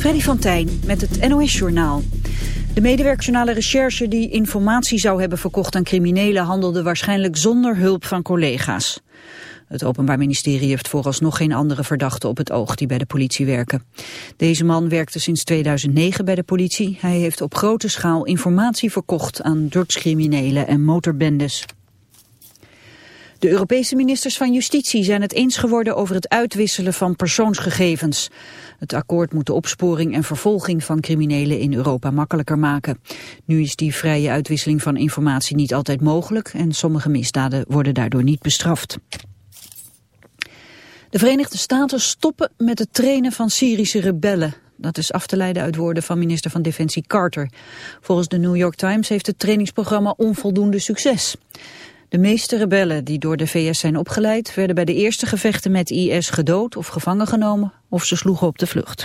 Freddy van Tijn met het NOS-journaal. De medewerksionale recherche die informatie zou hebben verkocht aan criminelen... handelde waarschijnlijk zonder hulp van collega's. Het Openbaar Ministerie heeft vooralsnog geen andere verdachten op het oog die bij de politie werken. Deze man werkte sinds 2009 bij de politie. Hij heeft op grote schaal informatie verkocht aan drugscriminelen en motorbendes. De Europese ministers van Justitie zijn het eens geworden over het uitwisselen van persoonsgegevens. Het akkoord moet de opsporing en vervolging van criminelen in Europa makkelijker maken. Nu is die vrije uitwisseling van informatie niet altijd mogelijk en sommige misdaden worden daardoor niet bestraft. De Verenigde Staten stoppen met het trainen van Syrische rebellen. Dat is af te leiden uit woorden van minister van Defensie Carter. Volgens de New York Times heeft het trainingsprogramma onvoldoende succes. De meeste rebellen die door de VS zijn opgeleid... werden bij de eerste gevechten met IS gedood of gevangen genomen... of ze sloegen op de vlucht.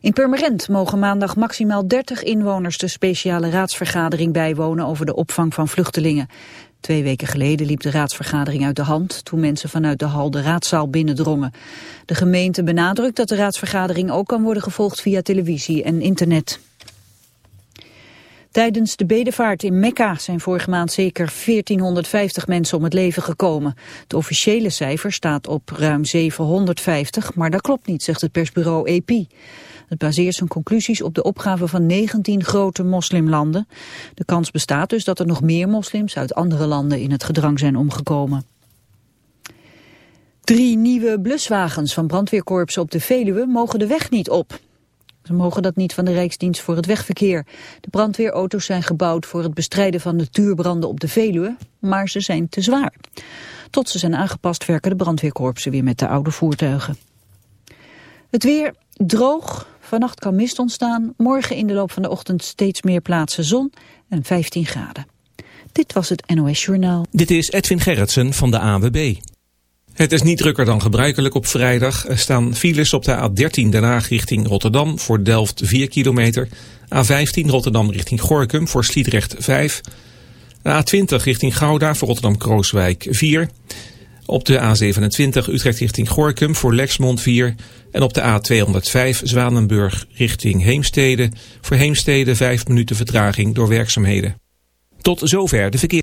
In Purmerend mogen maandag maximaal 30 inwoners de speciale raadsvergadering bijwonen over de opvang van vluchtelingen. Twee weken geleden liep de raadsvergadering uit de hand toen mensen vanuit de hal de raadzaal binnendrongen. De gemeente benadrukt dat de raadsvergadering ook kan worden gevolgd via televisie en internet. Tijdens de bedevaart in Mekka zijn vorige maand zeker 1450 mensen om het leven gekomen. Het officiële cijfer staat op ruim 750, maar dat klopt niet, zegt het persbureau AP. Het baseert zijn conclusies op de opgave van 19 grote moslimlanden. De kans bestaat dus dat er nog meer moslims uit andere landen in het gedrang zijn omgekomen. Drie nieuwe bluswagens van brandweerkorpsen op de Veluwe mogen de weg niet op. Mogen dat niet van de Rijksdienst voor het wegverkeer. De brandweerauto's zijn gebouwd voor het bestrijden van natuurbranden op de Veluwe, maar ze zijn te zwaar. Tot ze zijn aangepast werken de brandweerkorpsen weer met de oude voertuigen. Het weer droog, vannacht kan mist ontstaan, morgen in de loop van de ochtend steeds meer plaatsen zon en 15 graden. Dit was het NOS Journaal. Dit is Edwin Gerritsen van de AWB. Het is niet drukker dan gebruikelijk op vrijdag. Er staan files op de A13 Den Haag richting Rotterdam voor Delft 4 kilometer. A15 Rotterdam richting Gorkum voor Sliedrecht 5. A20 richting Gouda voor Rotterdam-Krooswijk 4. Op de A27 Utrecht richting Gorkum voor Lexmond 4. En op de A205 Zwanenburg richting Heemstede. Voor Heemstede 5 minuten vertraging door werkzaamheden. Tot zover de verkeer.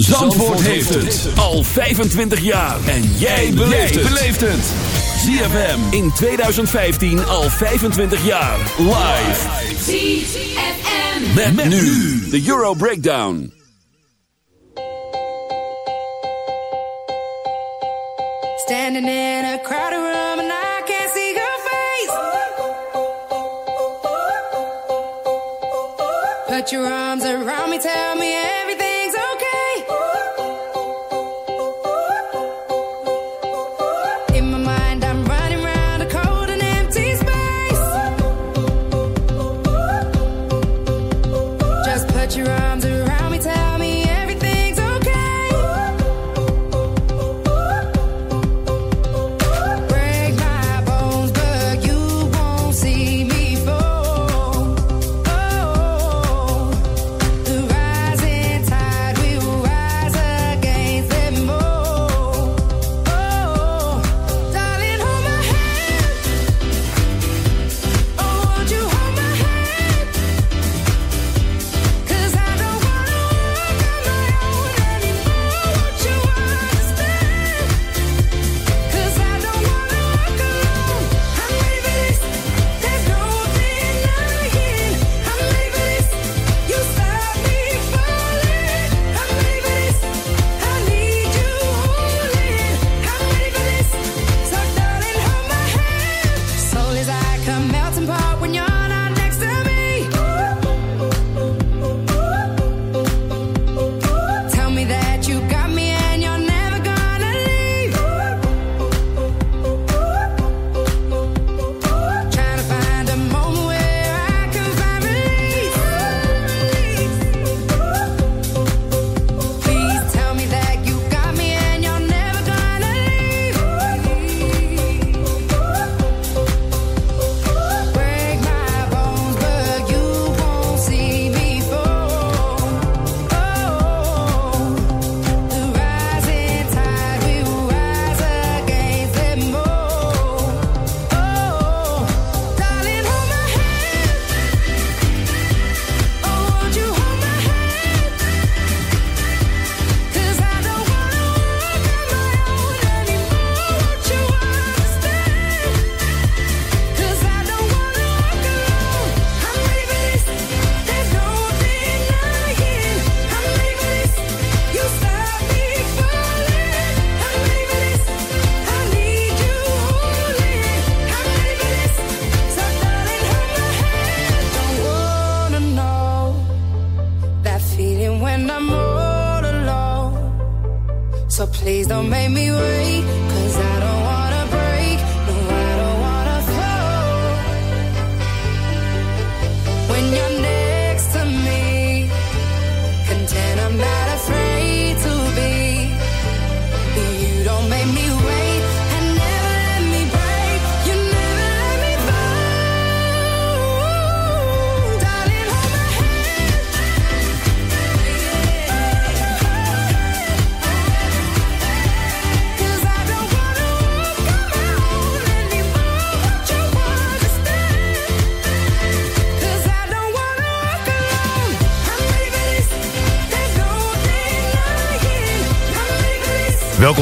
Zandvoort heeft het al 25 jaar. En jij beleeft het. ZFM in 2015 al 25 jaar. Live. ZFM. Met, met nu de Euro Breakdown. Standing in a crowded room and I can't see your face. Put your arms around me, tell me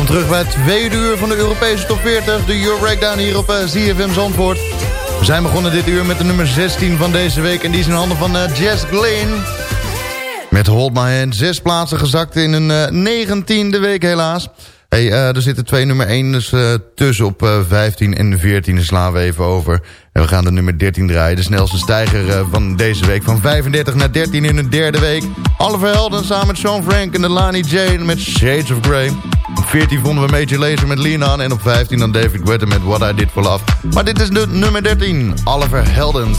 terug bij het tweede uur van de Europese Top 40. De Euro Breakdown hier op ZFM Zandvoort. We zijn begonnen dit uur met de nummer 16 van deze week. En die is in handen van uh, Jess Glynn. Met Hold My Hand. Zes plaatsen gezakt in een uh, negentiende week helaas. Hey, uh, er zitten twee nummer 1 dus, uh, tussen op uh, 15 en 14. slaan we even over. En we gaan de nummer 13 draaien. De snelste stijger van deze week. Van 35 naar 13 in de derde week. Oliver Helden samen met Sean Frank en Delani Jane met Shades of Grey. Op 14 vonden we Major Lazer met Lean En op 15 dan David Guetta met What I Did For Love. Maar dit is de nummer 13. Oliver Heldens.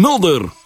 Mulder.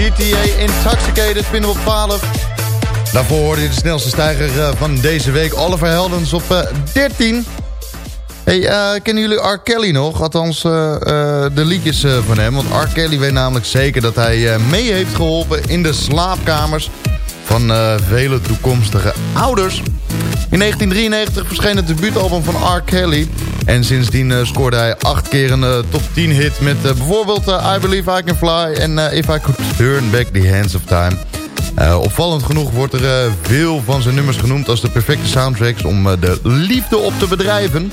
GTA Intoxicated vinden we op 12. Daarvoor hoorde je de snelste stijger eh, van deze week. Oliver Heldens op eh, 13. Hey, eh, kennen jullie R. Kelly nog? Althans, eh, eh, de liedjes eh, van hem. Want R. Kelly weet namelijk zeker dat hij eh, mee heeft geholpen... in de slaapkamers van eh, vele toekomstige ouders. In 1993 verscheen het debuutalbum van R. Kelly. En sindsdien eh, scoorde hij acht keer een eh, top 10 hit... met eh, bijvoorbeeld I Believe I Can Fly en If I Could Turn Back the Hands of Time... Opvallend genoeg wordt er veel van zijn nummers genoemd als de perfecte soundtracks om de liefde op te bedrijven.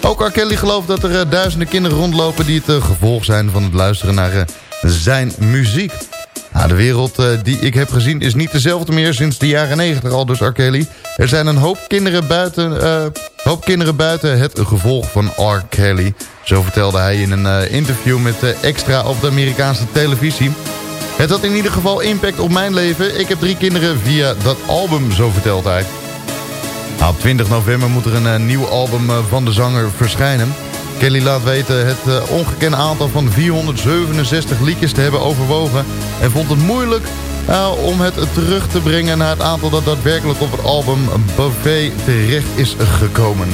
Ook R. Kelly gelooft dat er duizenden kinderen rondlopen die het gevolg zijn van het luisteren naar zijn muziek. Nou, de wereld die ik heb gezien is niet dezelfde meer sinds de jaren 90 al, dus R. Kelly. Er zijn een hoop kinderen buiten, hoop kinderen buiten het gevolg van R. Kelly. Zo vertelde hij in een interview met Extra op de Amerikaanse televisie. Het had in ieder geval impact op mijn leven. Ik heb drie kinderen via dat album, zo vertelt hij. Op 20 november moet er een uh, nieuw album van de zanger verschijnen. Kelly laat weten het ongekende aantal van 467 liedjes te hebben overwogen... en vond het moeilijk om het terug te brengen naar het aantal dat daadwerkelijk op het album Buffet terecht is gekomen.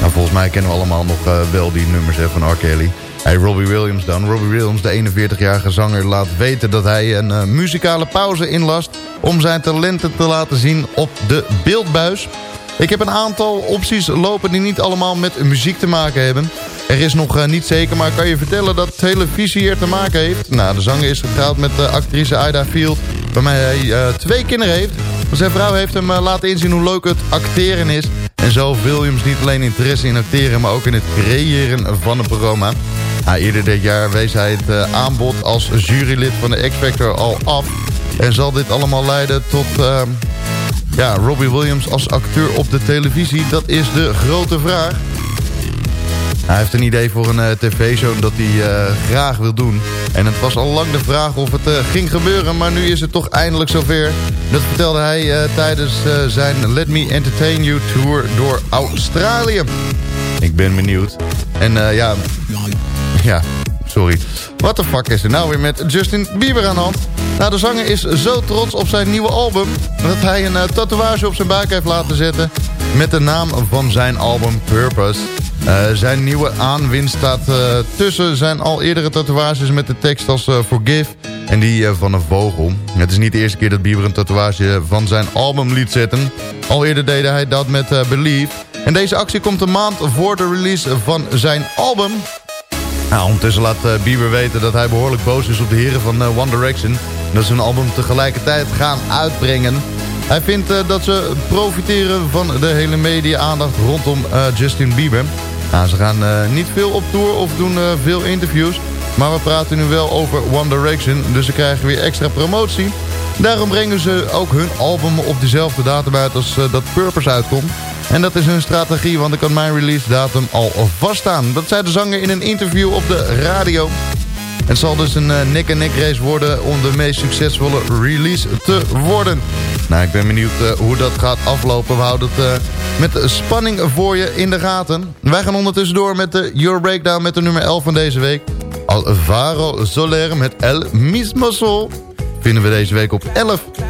Nou, volgens mij kennen we allemaal nog wel die nummers hè, van R. Kelly... Hey, Robbie Williams dan. Robbie Williams, de 41-jarige zanger, laat weten dat hij een uh, muzikale pauze inlast... om zijn talenten te laten zien op de beeldbuis. Ik heb een aantal opties lopen die niet allemaal met muziek te maken hebben. Er is nog uh, niet zeker, maar kan je vertellen dat televisie er te maken heeft? Nou, de zanger is getrouwd met de actrice Ida Field... waarmee hij uh, twee kinderen heeft. Zijn vrouw heeft hem laten inzien hoe leuk het acteren is... En zo Williams niet alleen interesse in acteren, maar ook in het creëren van een programma. Nou, eerder dit jaar wees hij het aanbod als jurylid van de X-Factor al af. En zal dit allemaal leiden tot uh, ja, Robbie Williams als acteur op de televisie? Dat is de grote vraag. Hij heeft een idee voor een uh, tv-show dat hij uh, graag wil doen. En het was al lang de vraag of het uh, ging gebeuren, maar nu is het toch eindelijk zover. Dat vertelde hij tijdens zijn Let Me Entertain You Tour door Australië. Ik ben benieuwd. En ja, ja, sorry. Wat de fuck is er nou weer met Justin Bieber aan de hand? Nou, de zanger is zo trots op zijn nieuwe album... dat hij een tatoeage op zijn buik heeft laten zetten... met de naam van zijn album Purpose... Uh, zijn nieuwe aanwinst staat uh, tussen zijn al eerdere tatoeages met de tekst als uh, Forgive en die van een vogel. Het is niet de eerste keer dat Bieber een tatoeage van zijn album liet zetten. Al eerder deed hij dat met Believe. En deze actie komt een maand voor de release van zijn album. Nou, ondertussen laat Bieber weten dat hij behoorlijk boos is op de heren van One Direction. Dat ze hun album tegelijkertijd gaan uitbrengen. Hij vindt uh, dat ze profiteren van de hele media-aandacht rondom uh, Justin Bieber. Nou, ze gaan uh, niet veel op tour of doen veel interviews. Maar we praten nu wel over One Direction, dus ze krijgen weer extra promotie. Daarom brengen ze ook hun album op dezelfde datum uit als dat Purpose uitkomt. En dat is hun strategie, want ik kan mijn release datum al vaststaan. Dat zei de zanger in een interview op de radio. Het zal dus een nek-en-nek -nek race worden om de meest succesvolle release te worden. Nou, ik ben benieuwd uh, hoe dat gaat aflopen. We houden het uh, met spanning voor je in de gaten. Wij gaan ondertussen door met de Your Breakdown met de nummer 11 van deze week. Alvaro Soler met El Mismo Sol vinden we deze week op 11.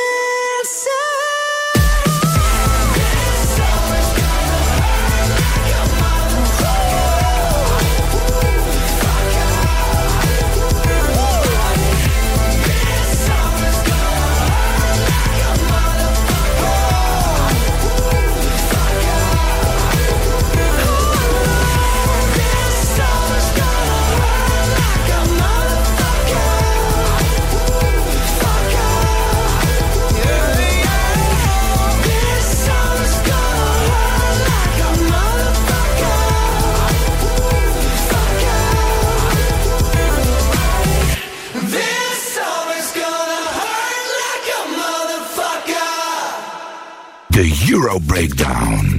breakdown.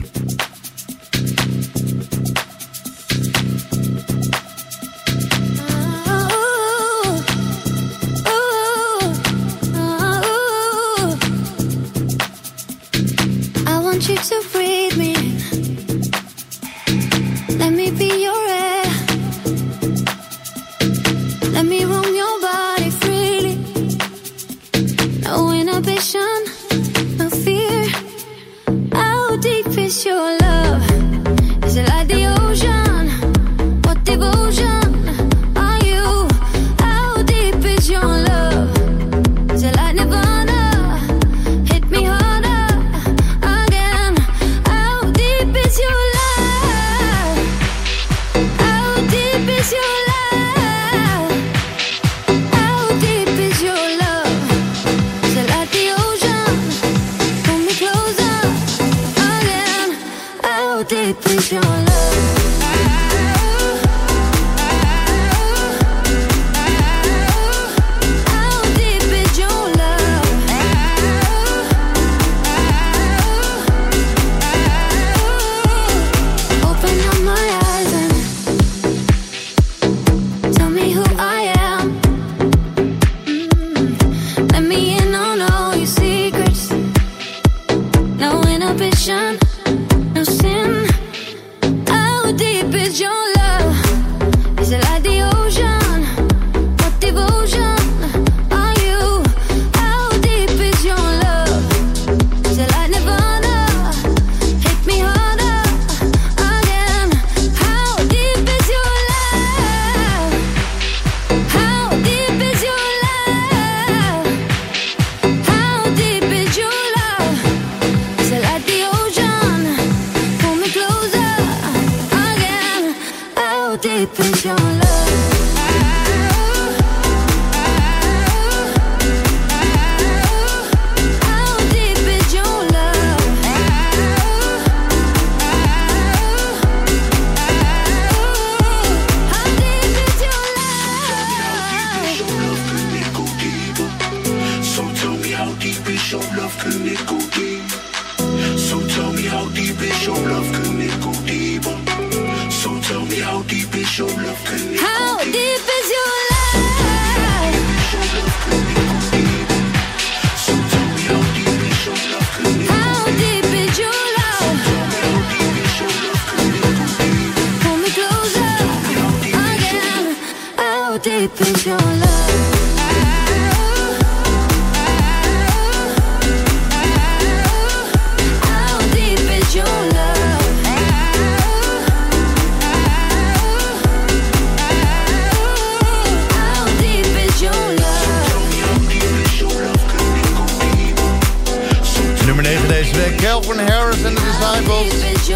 Calvin Harris en de Disciples.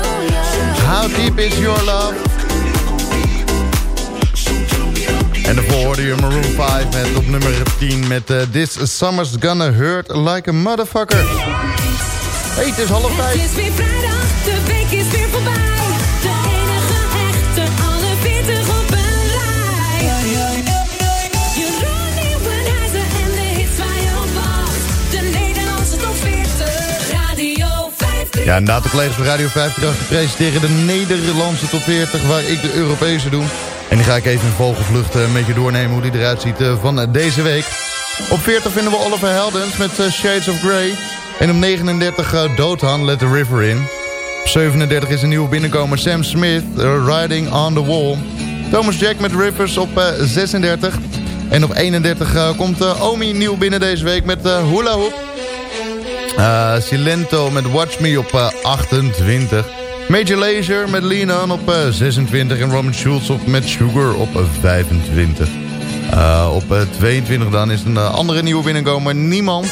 How Deep Is Your Love? Hoorde je Maroon 5 met op nummer 10 met eh, This Summer's Gonna Hurt Like a Motherfucker. Hey, het is half Het vijf. is weer vrijdag, de week is weer voorbij. De enige echte, alle 40 op een rij. Jeroen Nieuwenhuizen en de hits waar je op wacht. De Nederlandse top 40, Radio 50. Ja, inderdaad, de collega's van Radio 50 presenteren de Nederlandse top 40... waar ik de Europese doe. En die ga ik even in vogelvlucht eh, met je doornemen hoe die eruit ziet eh, van deze week. Op 40 vinden we Oliver Heldens met eh, Shades of Grey. En op 39 uh, Doodhan, Let the River In. Op 37 is een nieuwe binnenkomer Sam Smith, Riding on the Wall. Thomas Jack met Rivers op eh, 36. En op 31 eh, komt Omi nieuw binnen deze week met Hula Hoop. Silento met Watch Me op eh, 28. Major Lazer met Lean op eh, 26. En Roman Schulz op, met Sugar op eh, 25. Eh, op eh, 22 dan is een eh, andere nieuwe binnenkomer. Niemand.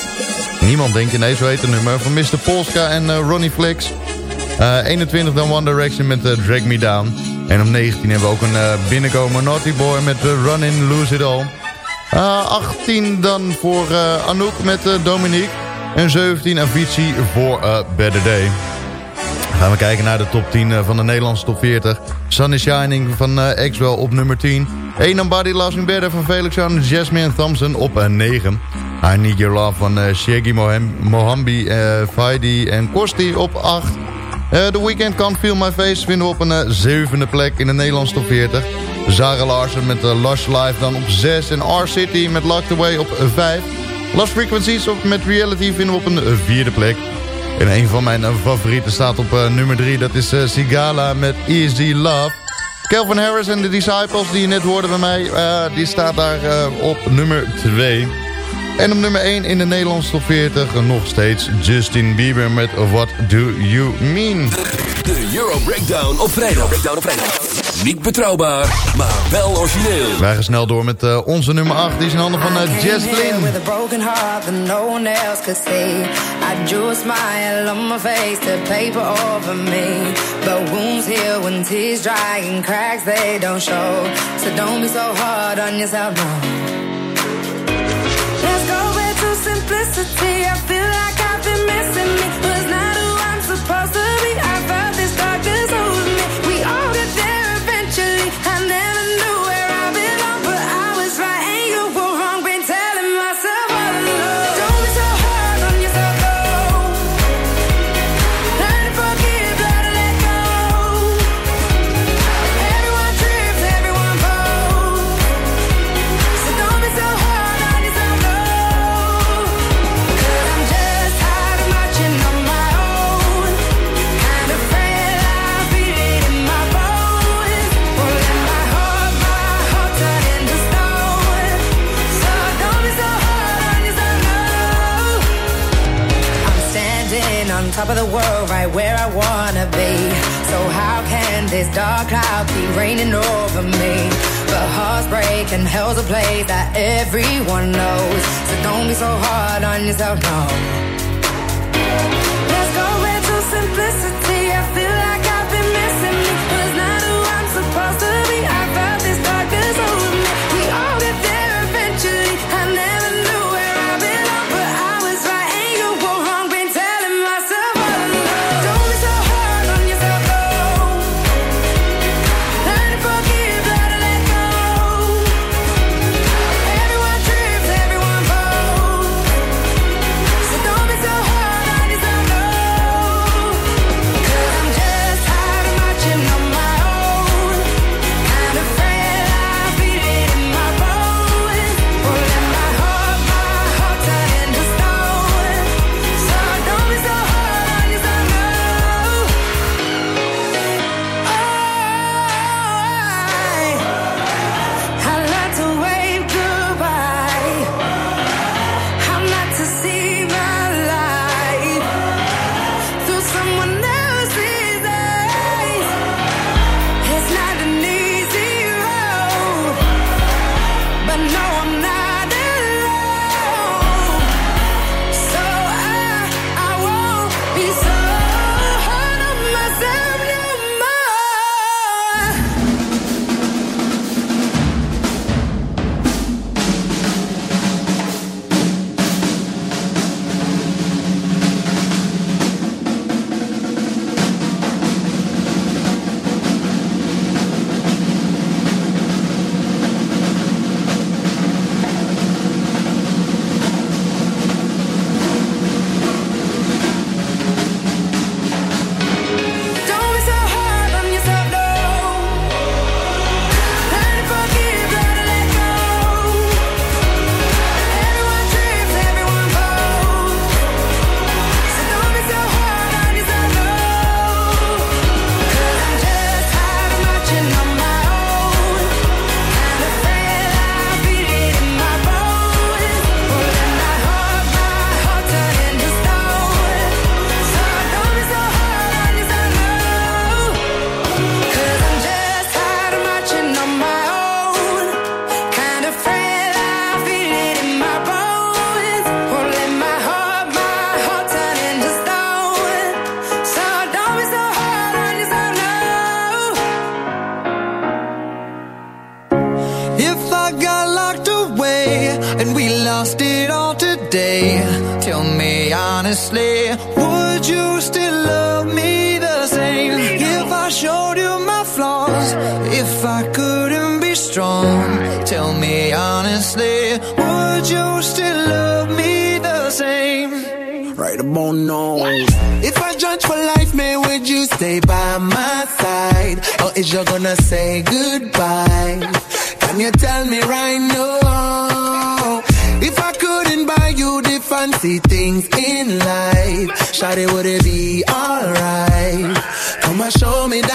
Niemand denk je. Nee, zo heet het nummer. Van Mr. Polska en eh, Ronnie Flex. Eh, 21 dan One Direction met eh, Drag Me Down. En op 19 hebben we ook een eh, binnenkomer Naughty Boy met Run In Lose It All. Eh, 18 dan voor eh, Anouk met eh, Dominique. En 17 Avicii voor eh, Better Day. Gaan we kijken naar de top 10 eh, van de Nederlandse top 40. Sun is Shining van eh Axwell op nummer 10. Ain't Body Loves Me Better van Felix Jan Jasmine Thompson op eh, 9. I Need Your Love van eh, Shaggy Moham Mohambi, eh Faidi en Kosti op 8. Eh, The Weeknd Can't Feel My Face vinden we op een eh, zevende plek in de Nederlandse top 40. Zara Larsen met uh, Lush Life dan op 6. En R-City met Locked Away op 5. Lost Frequencies op, met Reality vinden we op een eh, vierde plek. En een van mijn eh, favorieten staat op eh, nummer 3. Dat is eh, Sigala met Easy Love. Calvin Harris en de Disciples die je net hoorde bij mij. die staat daar op nummer 2. En op nummer 1 in de Nederlandse top 40 nog steeds Justin Bieber met What Do You Mean. De Euro Breakdown op vrijdag. Breakdown op vrijdag. Niet betrouwbaar, maar wel origineel. Wij gaan snel door met eh, onze nummer 8. Die is in handen van uh, Jess Glynn. With a broken heart that no one else could see. I drew a smile on my face to paper over me. But wounds heal when tears dry and cracks they don't show. So don't be so hard on yourself, no. Let's go back to simplicity. I feel like I've been missing me. World, right where I wanna be. So how can this dark cloud keep raining over me? But hearts break and hell's a place that everyone knows. So don't be so hard on yourself, no. Let's go back to simplicity.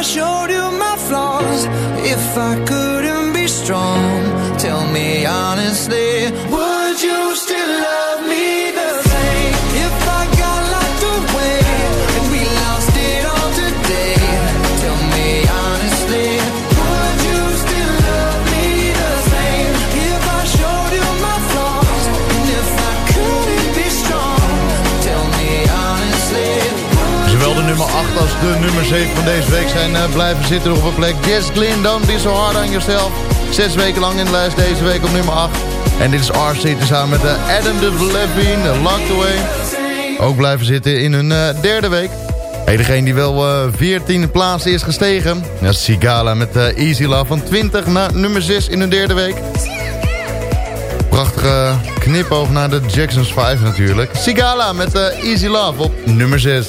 I showed you my flaws, if I couldn't be strong, tell me honestly, 8 als de nummer 7 van deze week zijn eh, blijven zitten op een plek. Jess Glynn, Don't Be So Hard On Yourself. Zes weken lang in de lijst, deze week op nummer 8. En dit is RC tezamen met eh, Adam de Levine, Locked Away. Ook blijven zitten in hun eh, derde week. Hey, degene die wel eh 14 plaatsen is gestegen. Is Sigala met Easy Love van 20 naar nummer 6 in hun derde week. Prachtige knipoog naar de Jacksons 5 natuurlijk. Sigala met eh, Easy Love op nummer 6.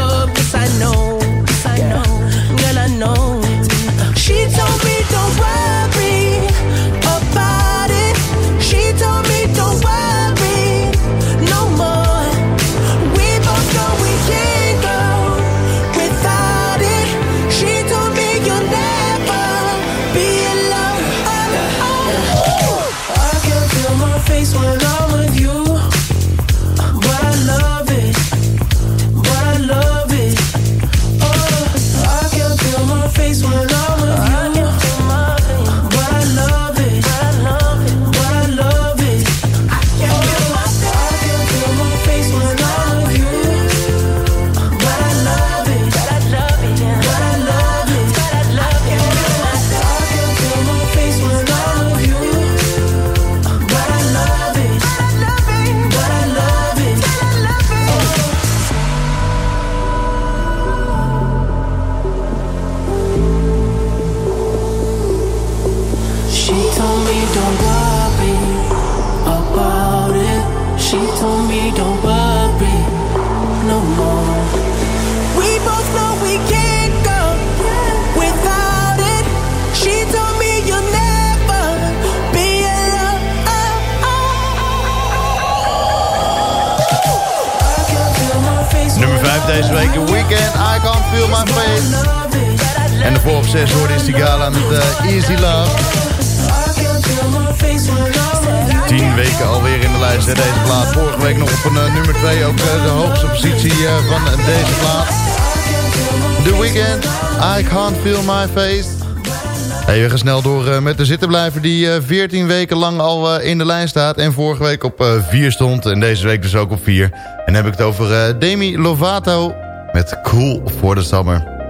te zitten blijven die eh, 14 weken lang al eh, in de lijn staat. En vorige week op eh, 4 stond en deze week dus ook op 4. En dan heb ik het over Demi Lovato met Cool voor de Summer.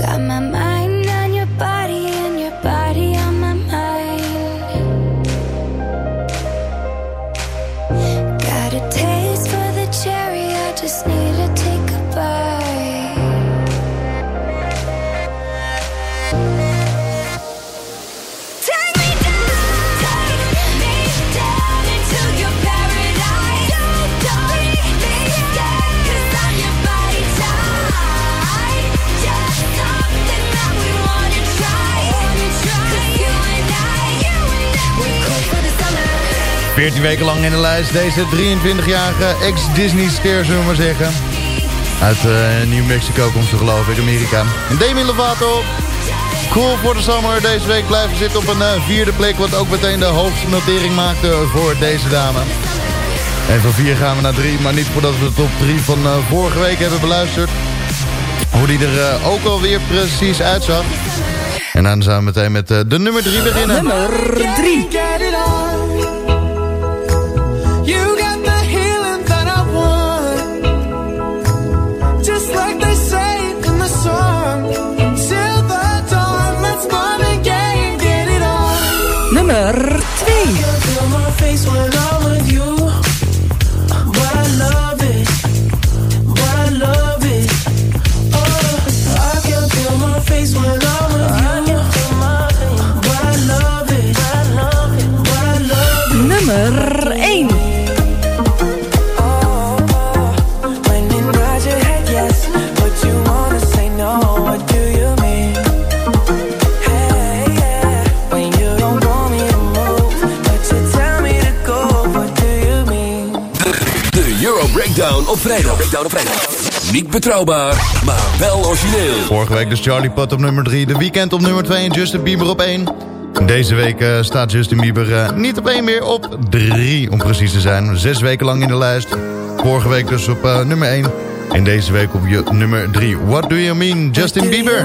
Got my mind 14 weken lang in de lijst. Deze 23-jarige ex-Disney-ster, zullen we maar zeggen. Uit eh, New Mexico komt ze geloof ik, Amerika. Demi Lovato, cool voor de zomer. Deze week blijven zitten op een eh, vierde plek. Wat ook meteen de hoogste notering maakte voor deze dame. En van 4 gaan we naar 3, maar niet voordat we de top 3 van eh, vorige week hebben beluisterd. Hoe die er ook alweer precies uitzag. En dan gaan we meteen met de nummer 3 beginnen. Nummer 3. Breakdown op vrijdag. Breakdown op vrijdag. Niet betrouwbaar, maar wel origineel. Vorige week dus Charlie Puth op nummer 3. De Weekend op nummer 2 en Justin Bieber op 1. Deze week eh, staat Justin Bieber eh, niet op 1 meer, op 3 om precies te zijn. Zes weken lang in de lijst. Vorige week dus op eh, nummer 1. En deze week op nummer 3. What do you mean, Justin Bieber?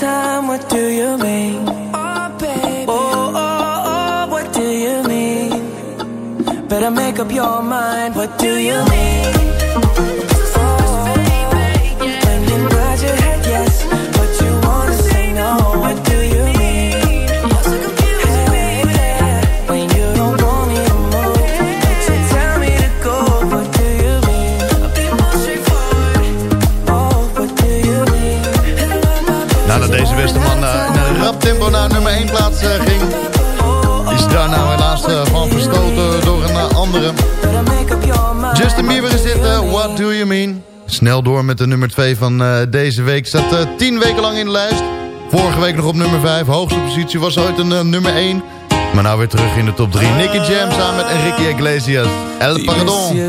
time, what do you mean? Oh, baby. Oh, oh, oh, what do you mean? Better make up your mind, what do you mean? Nummer 1 plaats eh, ging... is daarna helaas eh, van verstoten door een eh, andere. Justin Bieber is dit, What Do You Mean? Snel door met de nummer 2 van deze week. Eh 10 weken lang in de lijst. Vorige week nog op nummer 5. Hoogste positie was ooit een nummer 1. Maar nou weer terug in de top 3. Nicky Jam samen met Enrique Iglesias. El Pardon.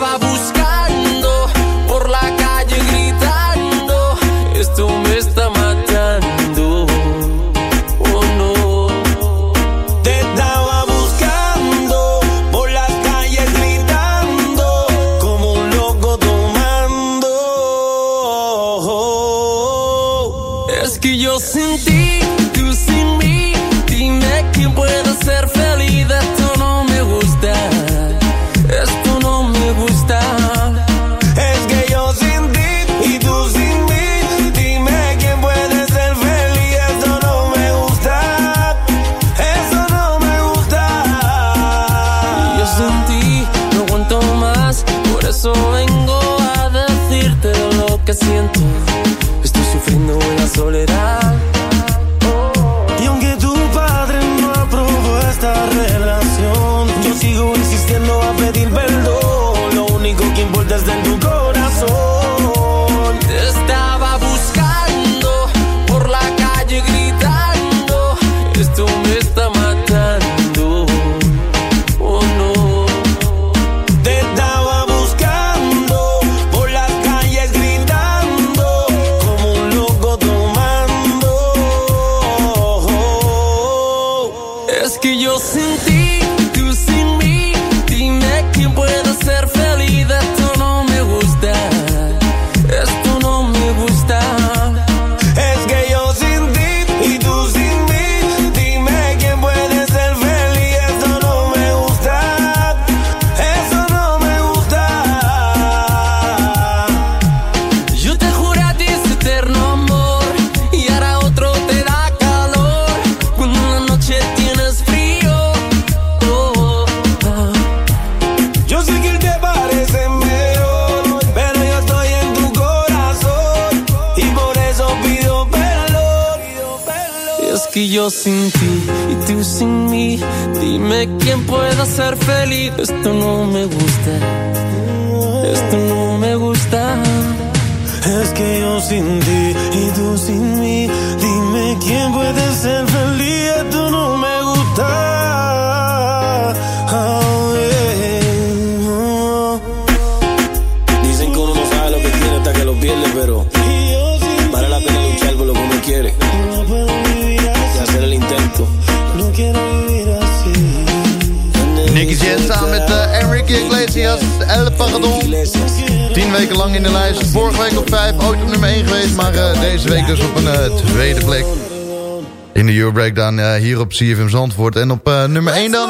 Breakdown uh, hier op CFM Zandvoort. En op uh, nummer 1 dan...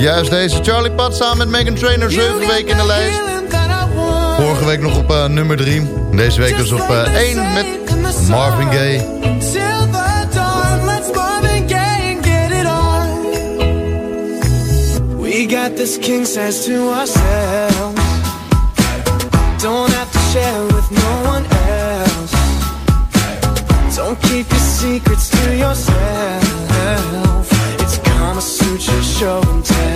Juist deze, Charlie Pat samen met Megan Trainer, 7 weken in de lijst. Vorige week nog op uh, nummer 3. Deze week dus op 1 met Marvin Gaye. We got this king says to ourselves Don't have to share secrets to yourself. It's Kama Sutra show and tell.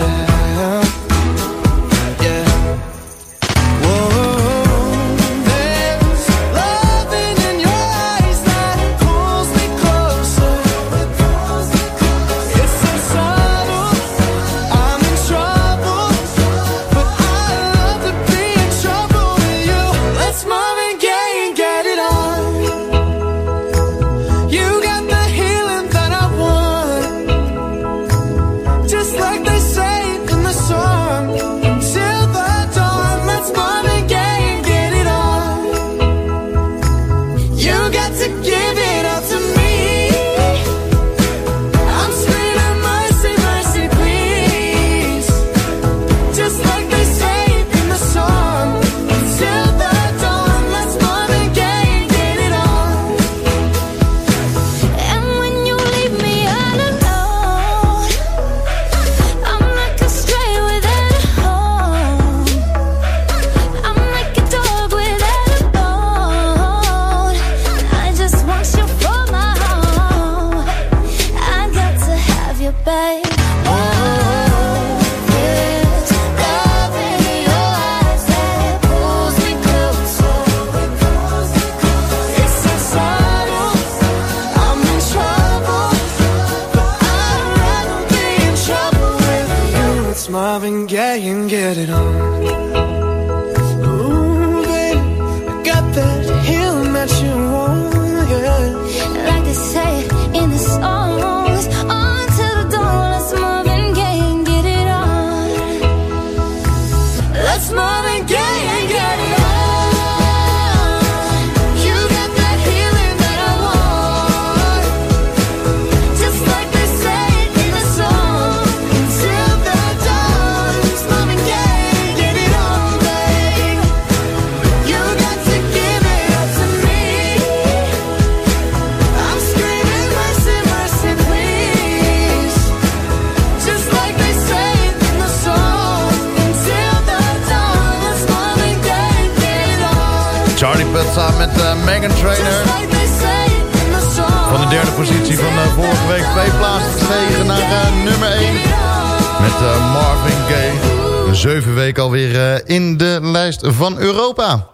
Van Europa.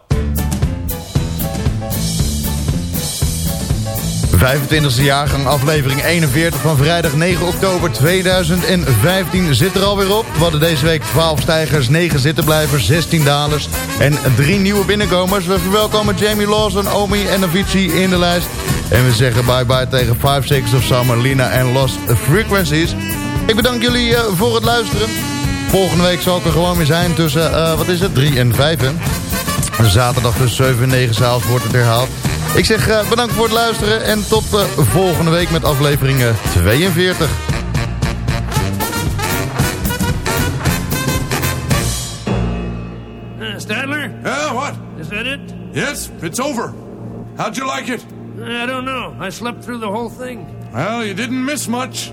25e jaargang, aflevering 41 van vrijdag 9 oktober 2015 zit er alweer op. We hadden deze week 12 stijgers, 9 zittenblijvers, 16 dalers en 3 nieuwe binnenkomers. We verwelkomen Jamie Lawson, Omi en Avicii in de lijst. En we zeggen bye-bye tegen 5 Seconds of Summer, Lina en Lost Frequencies. Ik bedank jullie eh, voor het luisteren. Volgende week zal ik er gewoon weer zijn tussen, eh, wat is het, 3 en 5 hè? Zaterdag tussen 7 en 9 s'avonds wordt het herhaald. Ik zeg eh, bedankt voor het luisteren en tot eh, volgende week met aflevering eh, 42. Uh, Stadler? Yeah, what? Is that it? Yes, it's over. How'd you like it? I don't know. I slept through the whole thing. Well, you didn't miss much.